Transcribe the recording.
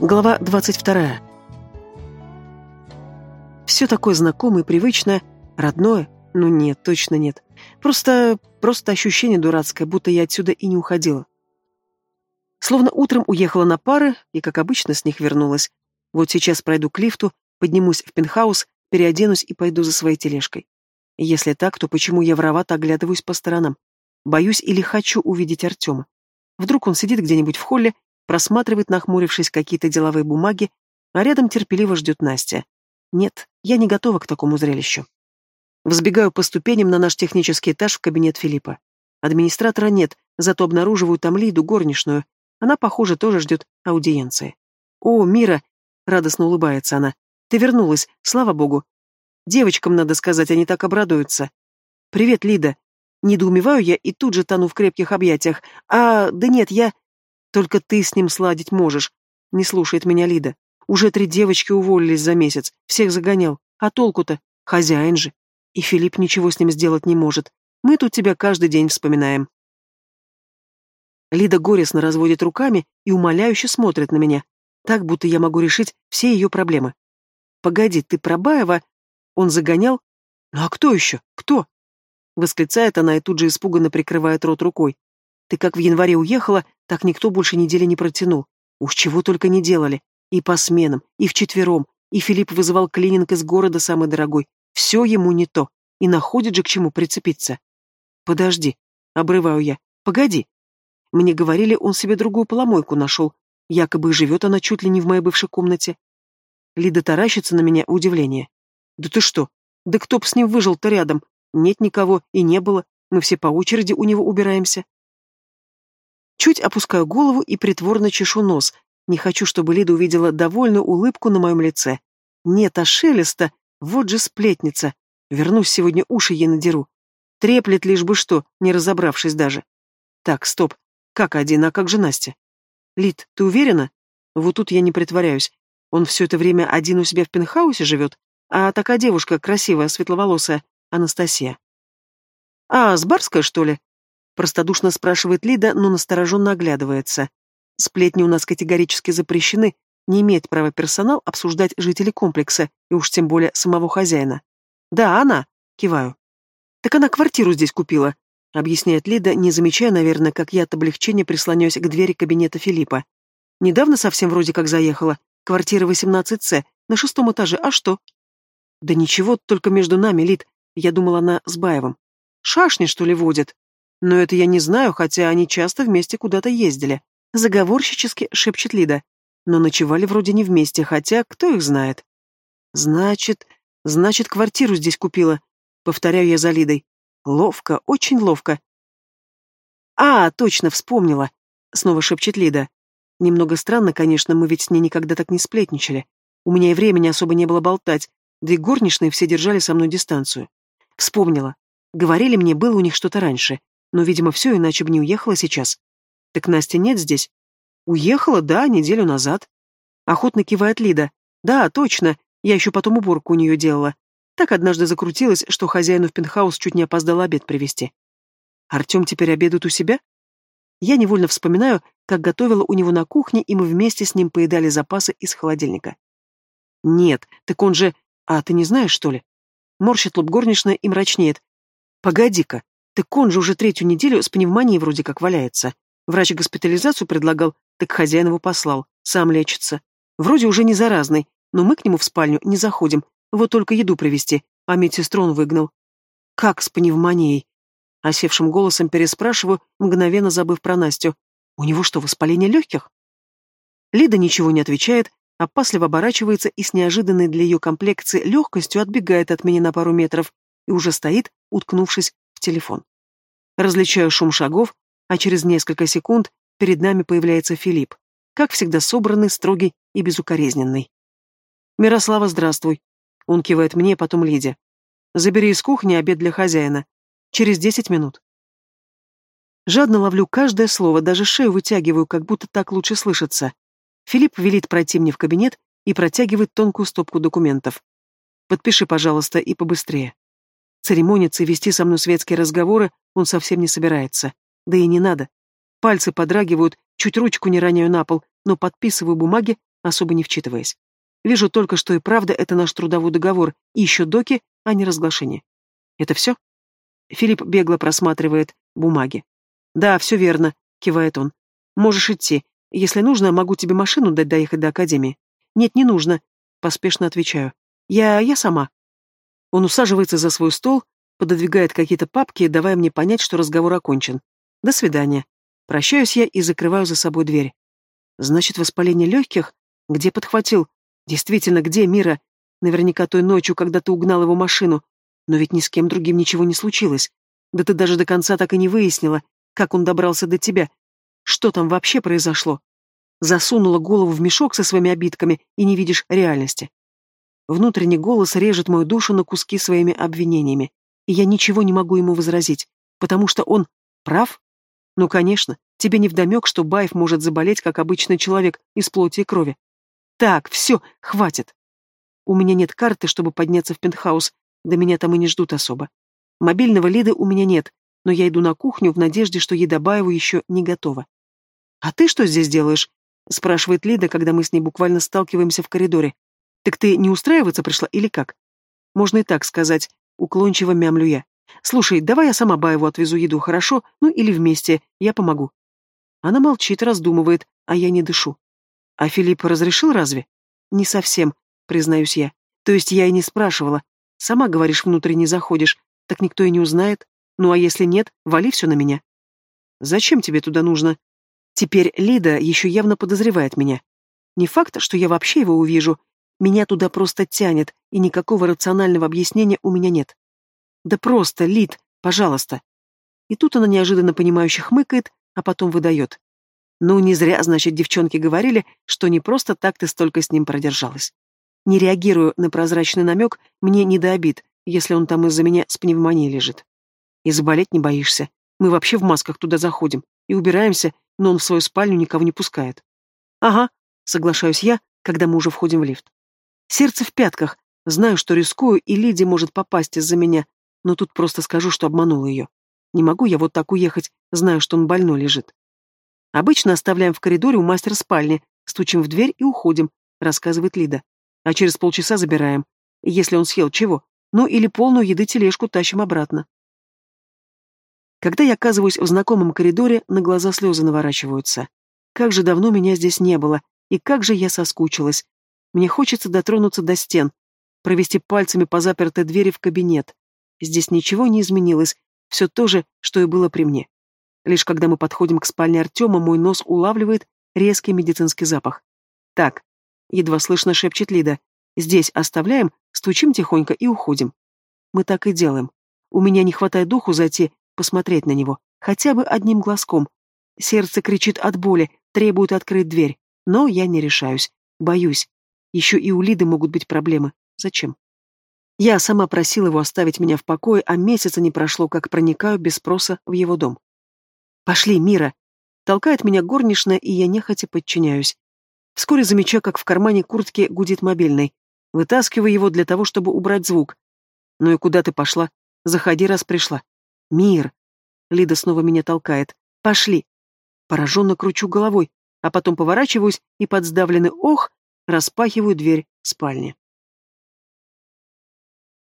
Глава 22. Все такое знакомое, привычное, родное? Ну нет, точно нет. Просто, просто ощущение дурацкое, будто я отсюда и не уходила. Словно утром уехала на пары и, как обычно, с них вернулась. Вот сейчас пройду к лифту, поднимусь в пентхаус, переоденусь и пойду за своей тележкой. Если так, то почему я воровато оглядываюсь по сторонам? Боюсь или хочу увидеть Артема. Вдруг он сидит где-нибудь в холле просматривает, нахмурившись, какие-то деловые бумаги, а рядом терпеливо ждет Настя. Нет, я не готова к такому зрелищу. Взбегаю по ступеням на наш технический этаж в кабинет Филиппа. Администратора нет, зато обнаруживаю там Лиду, горничную. Она, похоже, тоже ждет аудиенции. «О, Мира!» — радостно улыбается она. «Ты вернулась, слава богу. Девочкам надо сказать, они так обрадуются. Привет, Лида. Недоумеваю я и тут же тону в крепких объятиях. А, да нет, я... Только ты с ним сладить можешь. Не слушает меня Лида. Уже три девочки уволились за месяц. Всех загонял. А толку-то? Хозяин же. И Филипп ничего с ним сделать не может. Мы тут тебя каждый день вспоминаем. Лида горестно разводит руками и умоляюще смотрит на меня, так, будто я могу решить все ее проблемы. «Погоди, ты про Баева?» Он загонял? «Ну а кто еще? Кто?» Восклицает она и тут же испуганно прикрывает рот рукой. Ты как в январе уехала, так никто больше недели не протянул. Уж чего только не делали. И по сменам, и вчетвером. И Филипп вызывал клининг из города самый дорогой. Все ему не то. И находит же к чему прицепиться. Подожди. Обрываю я. Погоди. Мне говорили, он себе другую поломойку нашел. Якобы живет она чуть ли не в моей бывшей комнате. Лида таращится на меня удивление. Да ты что? Да кто б с ним выжил-то рядом? Нет никого и не было. Мы все по очереди у него убираемся. Чуть опускаю голову и притворно чешу нос. Не хочу, чтобы Лида увидела довольную улыбку на моем лице. Нет, а шелеста, вот же сплетница. Вернусь сегодня, уши ей надеру. Треплет лишь бы что, не разобравшись даже. Так, стоп. Как один, а как же Настя? Лид, ты уверена? Вот тут я не притворяюсь. Он все это время один у себя в пентхаусе живет? А такая девушка, красивая, светловолосая, Анастасия. А, с Барской, что ли? Простодушно спрашивает Лида, но настороженно оглядывается. Сплетни у нас категорически запрещены, не имеет права персонал обсуждать жителей комплекса, и уж тем более самого хозяина. Да, она, киваю. Так она квартиру здесь купила, объясняет Лида, не замечая, наверное, как я от облегчения прислоняюсь к двери кабинета Филиппа. Недавно совсем вроде как заехала. Квартира 18С, на шестом этаже, а что? Да ничего, только между нами, Лид. Я думала, она с Баевым. Шашни, что ли, водит? Но это я не знаю, хотя они часто вместе куда-то ездили. Заговорщически шепчет Лида. Но ночевали вроде не вместе, хотя кто их знает. Значит, значит, квартиру здесь купила. Повторяю я за Лидой. Ловко, очень ловко. А, точно, вспомнила. Снова шепчет Лида. Немного странно, конечно, мы ведь с ней никогда так не сплетничали. У меня и времени особо не было болтать, да и горничные все держали со мной дистанцию. Вспомнила. Говорили мне, было у них что-то раньше. Но, видимо, все, иначе бы не уехала сейчас. Так Настя нет здесь? Уехала, да, неделю назад. Охотно кивает Лида. Да, точно, я еще потом уборку у нее делала. Так однажды закрутилась, что хозяину в пентхаус чуть не опоздал обед привезти. Артем теперь обедает у себя? Я невольно вспоминаю, как готовила у него на кухне, и мы вместе с ним поедали запасы из холодильника. Нет, так он же... А, ты не знаешь, что ли? Морщит лоб горничная и мрачнеет. Погоди-ка, так он же уже третью неделю с пневмонией вроде как валяется. Врач госпитализацию предлагал, так хозяин его послал. Сам лечится. Вроде уже не заразный, но мы к нему в спальню не заходим. Вот только еду привезти, а медсестру он выгнал. Как с пневмонией? Осевшим голосом переспрашиваю, мгновенно забыв про Настю. У него что, воспаление легких? Лида ничего не отвечает, опасливо оборачивается и с неожиданной для ее комплекции легкостью отбегает от меня на пару метров и уже стоит, уткнувшись в телефон. Различаю шум шагов, а через несколько секунд перед нами появляется Филипп, как всегда собранный, строгий и безукоризненный. «Мирослава, здравствуй!» Он кивает мне, потом Лиде. «Забери из кухни обед для хозяина. Через десять минут». Жадно ловлю каждое слово, даже шею вытягиваю, как будто так лучше слышится. Филипп велит пройти мне в кабинет и протягивает тонкую стопку документов. «Подпиши, пожалуйста, и побыстрее». Церемониться и вести со мной светские разговоры он совсем не собирается. Да и не надо. Пальцы подрагивают, чуть ручку не роняю на пол, но подписываю бумаги, особо не вчитываясь. Вижу только, что и правда это наш трудовой договор, и еще доки, а не разглашение. Это все? Филипп бегло просматривает бумаги. Да, все верно, кивает он. Можешь идти. Если нужно, могу тебе машину дать доехать до академии. Нет, не нужно, поспешно отвечаю. Я... я сама. Он усаживается за свой стол, пододвигает какие-то папки, давая мне понять, что разговор окончен. До свидания. Прощаюсь я и закрываю за собой дверь. Значит, воспаление легких? Где подхватил? Действительно, где Мира? Наверняка той ночью, когда ты угнал его машину. Но ведь ни с кем другим ничего не случилось. Да ты даже до конца так и не выяснила, как он добрался до тебя. Что там вообще произошло? Засунула голову в мешок со своими обидками и не видишь реальности. Внутренний голос режет мою душу на куски своими обвинениями, и я ничего не могу ему возразить, потому что он прав. Ну, конечно, тебе невдомек, что Баев может заболеть, как обычный человек, из плоти и крови. Так, все, хватит. У меня нет карты, чтобы подняться в пентхаус, да меня там и не ждут особо. Мобильного Лиды у меня нет, но я иду на кухню в надежде, что еда Баеву еще не готова. «А ты что здесь делаешь?» — спрашивает Лида, когда мы с ней буквально сталкиваемся в коридоре. «Так ты не устраиваться пришла или как?» «Можно и так сказать», — уклончиво мямлю я. «Слушай, давай я сама Баеву отвезу еду, хорошо? Ну или вместе, я помогу». Она молчит, раздумывает, а я не дышу. «А Филипп разрешил разве?» «Не совсем», — признаюсь я. «То есть я и не спрашивала. Сама, говоришь, внутрь не заходишь, так никто и не узнает. Ну а если нет, вали все на меня». «Зачем тебе туда нужно?» Теперь Лида еще явно подозревает меня. Не факт, что я вообще его увижу. Меня туда просто тянет, и никакого рационального объяснения у меня нет. Да просто, Лид, пожалуйста. И тут она неожиданно понимающе хмыкает, а потом выдает. Ну, не зря, значит, девчонки говорили, что не просто так ты столько с ним продержалась. Не реагирую на прозрачный намек, мне не до обид, если он там из-за меня с пневмонией лежит. И заболеть не боишься. Мы вообще в масках туда заходим и убираемся, но он в свою спальню никого не пускает. Ага, соглашаюсь я, когда мы уже входим в лифт. Сердце в пятках, знаю, что рискую, и Лидия может попасть из-за меня, но тут просто скажу, что обманула ее. Не могу я вот так уехать, знаю, что он больной лежит. Обычно оставляем в коридоре у мастера спальни, стучим в дверь и уходим, рассказывает Лида. А через полчаса забираем. Если он съел чего. Ну или полную еды тележку тащим обратно. Когда я оказываюсь в знакомом коридоре, на глаза слезы наворачиваются. Как же давно меня здесь не было, и как же я соскучилась. Мне хочется дотронуться до стен, провести пальцами по запертой двери в кабинет. Здесь ничего не изменилось, все то же, что и было при мне. Лишь когда мы подходим к спальне Артема, мой нос улавливает резкий медицинский запах. «Так», — едва слышно шепчет Лида, — «здесь оставляем, стучим тихонько и уходим». Мы так и делаем. У меня не хватает духу зайти, посмотреть на него, хотя бы одним глазком. Сердце кричит от боли, требует открыть дверь, но я не решаюсь, боюсь. Еще и у Лиды могут быть проблемы. Зачем? Я сама просила его оставить меня в покое, а месяца не прошло, как проникаю без спроса в его дом. «Пошли, Мира!» Толкает меня горничная, и я нехотя подчиняюсь. Вскоре замечаю, как в кармане куртки гудит мобильный. Вытаскиваю его для того, чтобы убрать звук. «Ну и куда ты пошла? Заходи, раз пришла». «Мир!» Лида снова меня толкает. «Пошли!» Пораженно кручу головой, а потом поворачиваюсь и под сдавленный «ох» распахиваю дверь спальни.